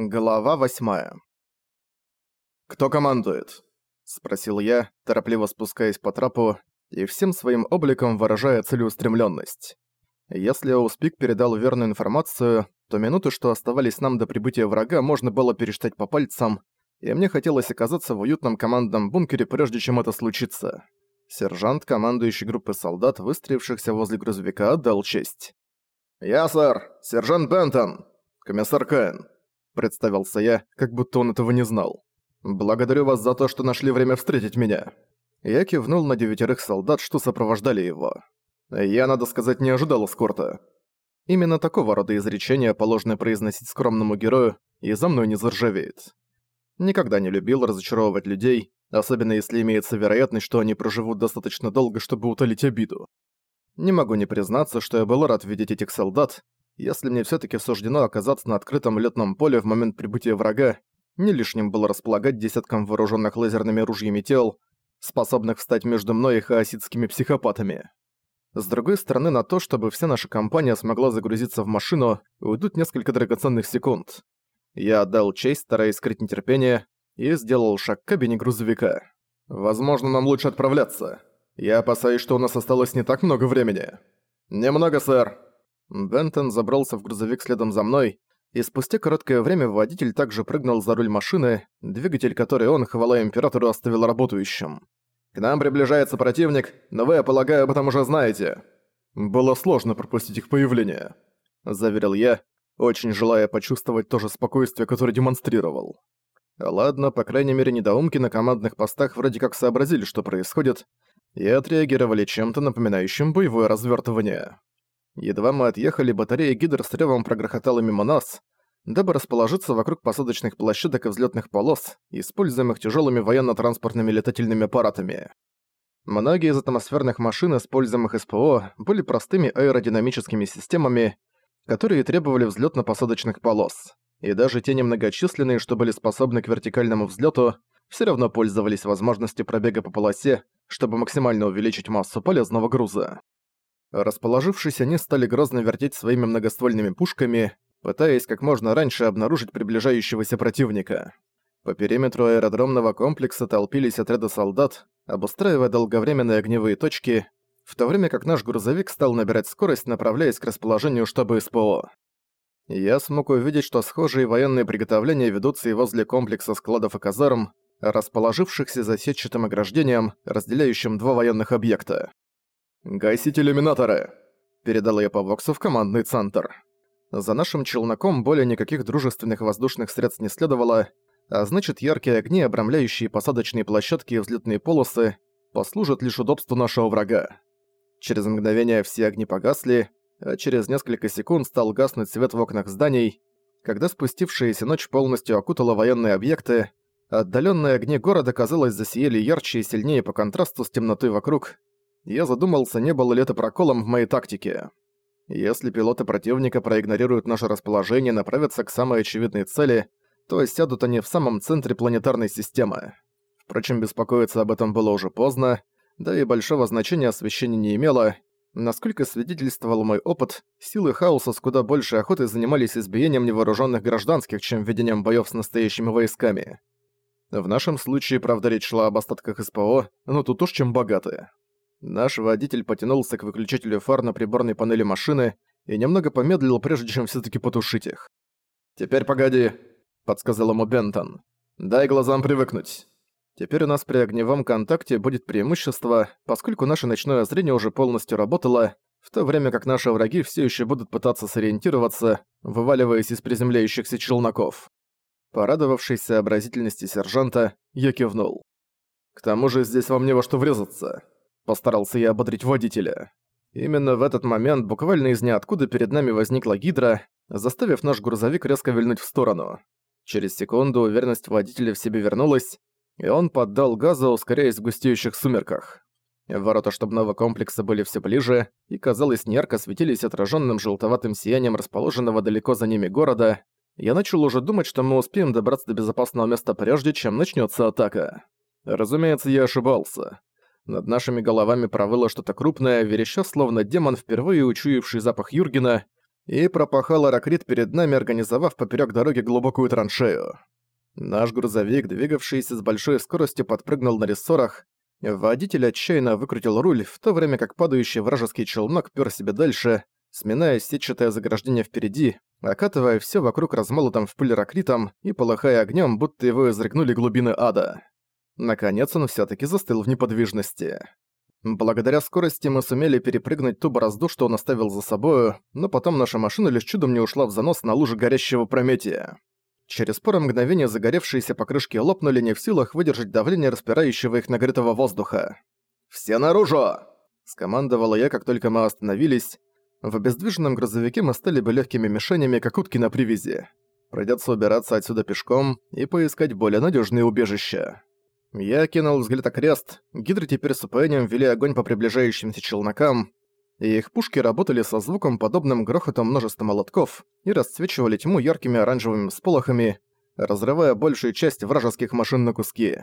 Глава восьмая. «Кто командует?» — спросил я, торопливо спускаясь по трапу и всем своим обликом выражая целеустремленность. Если Оуспик передал верную информацию, то минуты, что оставались нам до прибытия врага, можно было пересчитать по пальцам, и мне хотелось оказаться в уютном командном бункере, прежде чем это случится. Сержант, командующий группой солдат, выстроившихся возле грузовика, отдал честь. «Я, сэр, сержант Бентон, комиссар Каин», представился я, как будто он этого не знал. «Благодарю вас за то, что нашли время встретить меня». Я кивнул на девятерых солдат, что сопровождали его. Я, надо сказать, не ожидал эскорта. Именно такого рода изречения положено произносить скромному герою, и за мной не заржавеет. Никогда не любил разочаровывать людей, особенно если имеется вероятность, что они проживут достаточно долго, чтобы утолить обиду. Не могу не признаться, что я был рад видеть этих солдат, если мне всё-таки суждено оказаться на открытом лётном поле в момент прибытия врага, не лишним было располагать десятком вооружённых лазерными ружьями тел, способных встать между мной и хаоситскими психопатами. С другой стороны, на то, чтобы вся наша компания смогла загрузиться в машину, уйдут несколько драгоценных секунд. Я отдал честь, стараясь скрыть нетерпение, и сделал шаг к кабине грузовика. «Возможно, нам лучше отправляться. Я опасаюсь, что у нас осталось не так много времени». «Немного, сэр», Бентон забрался в грузовик следом за мной, и спустя короткое время водитель также прыгнул за руль машины, двигатель которой он, хвала Императору, оставил работающим. «К нам приближается противник, но вы, я полагаю, об этом уже знаете». «Было сложно пропустить их появление», — заверил я, очень желая почувствовать то же спокойствие, которое демонстрировал. Ладно, по крайней мере, недоумки на командных постах вроде как сообразили, что происходит, и отреагировали чем-то напоминающим боевое развертывание. Едва мы отъехали, батарея Гидр с ревом прогрохотала мимо нас, дабы расположиться вокруг посадочных площадок и взлетных полос, используемых тяжелыми военно-транспортными летательными аппаратами. Многие из атмосферных машин, используемых СПО, были простыми аэродинамическими системами, которые требовали взлетно-посадочных полос. И даже те немногочисленные, что были способны к вертикальному взлету, все равно пользовались возможностью пробега по полосе, чтобы максимально увеличить массу полезного груза. Расположившись, они стали грозно вертеть своими многоствольными пушками, пытаясь как можно раньше обнаружить приближающегося противника. По периметру аэродромного комплекса толпились отряды солдат, обустраивая долговременные огневые точки, в то время как наш грузовик стал набирать скорость, направляясь к расположению штаба СПО. Я смог увидеть, что схожие военные приготовления ведутся и возле комплекса складов и казарм, расположившихся за сетчатым ограждением, разделяющим два военных объекта. «Гасить иллюминаторы!» – передала я по Воксу в командный центр. За нашим челноком более никаких дружественных воздушных средств не следовало, а значит яркие огни, обрамляющие посадочные площадки и взлетные полосы, послужат лишь удобству нашего врага. Через мгновение все огни погасли, а через несколько секунд стал гаснуть свет в окнах зданий. Когда спустившаяся ночь полностью окутала военные объекты, отдаленные огни города, казалось, засияли ярче и сильнее по контрасту с темнотой вокруг, я задумался, не было ли это проколом в моей тактике. Если пилоты противника проигнорируют наше расположение и направятся к самой очевидной цели, то сядут они в самом центре планетарной системы. Впрочем, беспокоиться об этом было уже поздно, да и большого значения освещение не имело. Насколько свидетельствовал мой опыт, силы хаоса с куда большей охотой занимались избиением невооруженных гражданских, чем ведением боев с настоящими войсками. В нашем случае, правда, речь шла об остатках СПО, но тут уж чем богатые. Наш водитель потянулся к выключателю фар на приборной панели машины и немного помедлил, прежде чем все таки потушить их. «Теперь погоди», — подсказал ему Бентон. «Дай глазам привыкнуть». Теперь у нас при огневом контакте будет преимущество, поскольку наше ночное зрение уже полностью работало, в то время как наши враги все еще будут пытаться сориентироваться, вываливаясь из приземляющихся челноков. Порадовавшись сообразительности сержанта, я кивнул. «К тому же здесь вам не во что врезаться. Постарался я ободрить водителя. Именно в этот момент буквально из ниоткуда перед нами возникла гидра, заставив наш грузовик резко вильнуть в сторону. Через секунду уверенность водителя в себе вернулась, и он поддал газу, ускоряясь в густеющих сумерках. Ворота штабного комплекса были все ближе и, казалось, неярко светились отраженным желтоватым сиянием расположенного далеко за ними города. Я начал уже думать, что мы успеем добраться до безопасного места прежде, чем начнется атака. Разумеется, я ошибался. Над нашими головами провыло что-то крупное, вереща словно демон, впервые учуявший запах Юргена, и пропахал Аракрит перед нами, организовав поперек дороги глубокую траншею. Наш грузовик, двигавшийся с большой скоростью, подпрыгнул на рессорах, водитель отчаянно выкрутил руль, в то время как падающий вражеский челнок пёр себе дальше, сминая сетчатое заграждение впереди, окатывая все вокруг размолотым в пыль ракритом и полыхая огнем, будто его изрыгнули глубины ада. Наконец он все таки застыл в неподвижности. Благодаря скорости мы сумели перепрыгнуть ту борозду, что он оставил за собою, но потом наша машина лишь чудом не ушла в занос на луже горящего прометия. Через пару мгновений загоревшиеся покрышки лопнули не в силах выдержать давление распирающего их нагретого воздуха. «Все наружу!» – скомандовала я, как только мы остановились, в обездвиженном грузовике мы стали бы легкими мишенями, как утки на привязи. Придется убираться отсюда пешком и поискать более надежные убежища. Я кинул взгляд окрест, гидры теперь с упоением вели огонь по приближающимся челнокам, и их пушки работали со звуком, подобным грохотом множества молотков, и расцвечивали тьму яркими оранжевыми сполохами, разрывая большую часть вражеских машин на куски.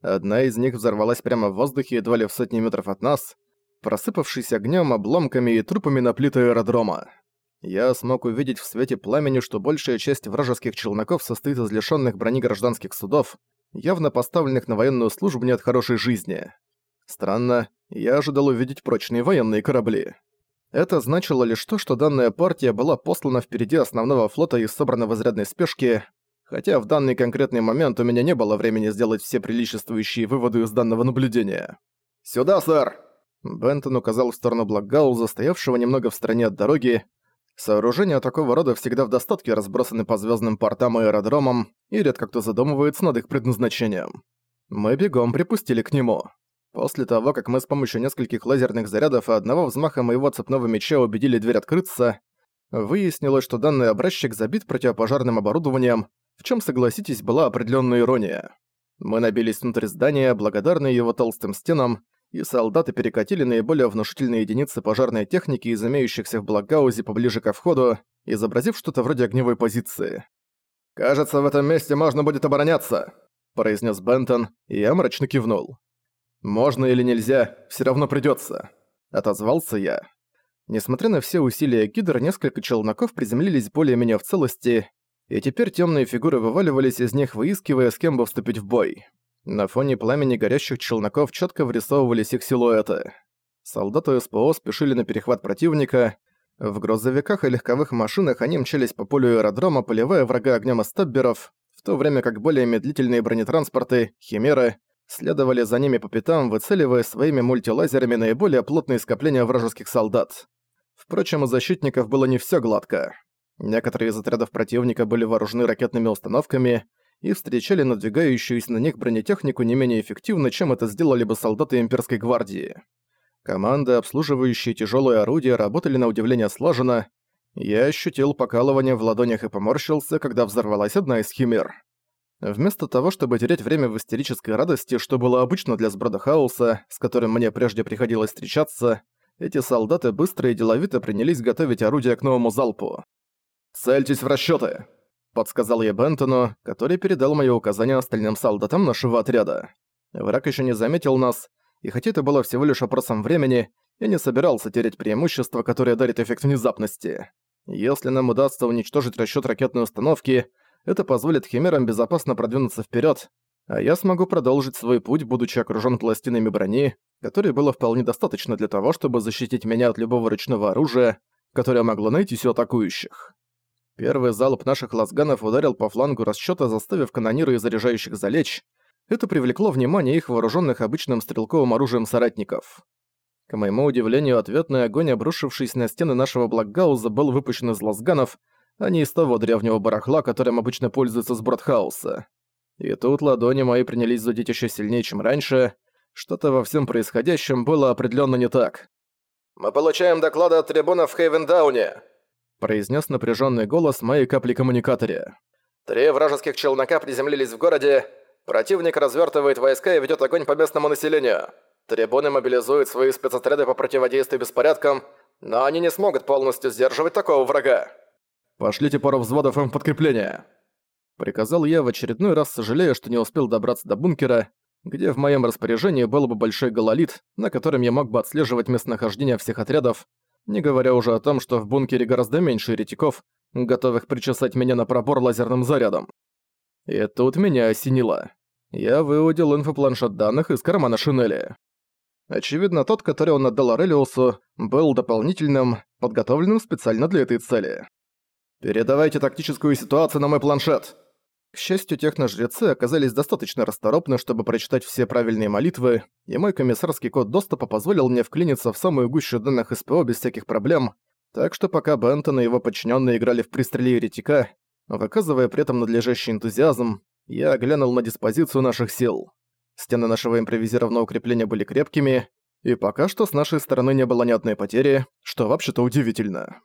Одна из них взорвалась прямо в воздухе едва ли в сотни метров от нас, просыпавшись огнем, обломками и трупами на плиты аэродрома. Я смог увидеть в свете пламени, что большая часть вражеских челноков состоит из лишённых брони гражданских судов, явно поставленных на военную службу не от хорошей жизни. Странно, я ожидал увидеть прочные военные корабли. Это значило лишь то, что данная партия была послана впереди основного флота и собрана в изрядной спешке, хотя в данный конкретный момент у меня не было времени сделать все приличествующие выводы из данного наблюдения. «Сюда, сэр!» Бентон указал в сторону Блокгауза, стоявшего немного в стороне от дороги. Сооружения такого рода всегда в достатке разбросаны по звездным портам и аэродромам, и редко кто задумывается над их предназначением. Мы бегом припустили к нему. После того, как мы с помощью нескольких лазерных зарядов и одного взмаха моего цепного меча убедили дверь открыться, выяснилось, что данный образчик забит противопожарным оборудованием, в чем, согласитесь, была определенная ирония. Мы набились внутрь здания, благодарные его толстым стенам, и солдаты перекатили наиболее внушительные единицы пожарной техники из имеющихся в Блокгаузе поближе ко входу, изобразив что-то вроде огневой позиции. «Кажется, в этом месте можно будет обороняться», — произнес Бентон, и я мрачно кивнул. «Можно или нельзя, все равно придется, отозвался я. Несмотря на все усилия Гидр, несколько челноков приземлились более-менее в целости, и теперь темные фигуры вываливались из них, выискивая, с кем бы вступить в бой. На фоне пламени горящих челноков четко вырисовывались их силуэты. Солдаты СПО спешили на перехват противника. В грузовиках и легковых машинах они мчались по полю аэродрома, поливая врага огнем из стабберов, в то время как более медлительные бронетранспорты, химеры, следовали за ними по пятам, выцеливая своими мультилазерами наиболее плотные скопления вражеских солдат. Впрочем, у защитников было не все гладко. Некоторые из отрядов противника были вооружены ракетными установками, и встречали надвигающуюся на них бронетехнику не менее эффективно, чем это сделали бы солдаты имперской гвардии. Команды, обслуживающие тяжелые орудия, работали на удивление слаженно. Я ощутил покалывание в ладонях и поморщился, когда взорвалась одна из химер. Вместо того, чтобы терять время в истерической радости, что было обычно для сброда хаоса, с которым мне прежде приходилось встречаться, эти солдаты быстро и деловито принялись готовить орудия к новому залпу. «Цельтесь в расчёты!» Подсказал я Бентону, который передал мои указания остальным солдатам нашего отряда. Враг еще не заметил нас, и хотя это было всего лишь вопросом времени, я не собирался терять преимущество, которое дарит эффект внезапности. Если нам удастся уничтожить расчет ракетной установки, это позволит химерам безопасно продвинуться вперед, а я смогу продолжить свой путь, будучи окружен пластинами брони, которой было вполне достаточно для того, чтобы защитить меня от любого ручного оружия, которое могло найтись у атакующих. Первый залп наших лазганов ударил по флангу расчёта, заставив канониры и заряжающих залечь. Это привлекло внимание их вооружённых обычным стрелковым оружием соратников. К моему удивлению, ответный огонь, обрушившийся на стены нашего Блокгауза, был выпущен из лазганов, а не из того древнего барахла, которым обычно пользуются с Бродхауса. И тут ладони мои принялись зудить ещё сильнее, чем раньше. Что-то во всем происходящем было определённо не так. «Мы получаем доклады от трибунов в Хейвендауне», произнес напряженный голос в моей капли-коммуникаторе. «Три вражеских челнока приземлились в городе. Противник развертывает войска и ведет огонь по местному населению. Трибуны мобилизуют свои спецотряды по противодействию беспорядкам, но они не смогут полностью сдерживать такого врага. Пошлите пару взводов им подкрепления. Приказал я в очередной раз, сожалея, что не успел добраться до бункера, где в моем распоряжении был бы большой гололит, на котором я мог бы отслеживать местонахождение всех отрядов, не говоря уже о том, что в бункере гораздо меньше еретиков, готовых причесать меня на пробор лазерным зарядом. И тут меня осенило. Я выудил инфопланшет данных из кармана шинели. Очевидно, тот, который он отдал Арелиусу, был дополнительным, подготовленным специально для этой цели. «Передавайте тактическую ситуацию на мой планшет!» К счастью, техножрецы оказались достаточно расторопны, чтобы прочитать все правильные молитвы, и мой комиссарский код доступа позволил мне вклиниться в самую гущу данных СПО без всяких проблем, так что пока Бентон и его подчиненные играли в пристреле еретика, выказывая при этом надлежащий энтузиазм, я глянул на диспозицию наших сил. Стены нашего импровизированного укрепления были крепкими, и пока что с нашей стороны не было ни одной потери, что вообще-то удивительно.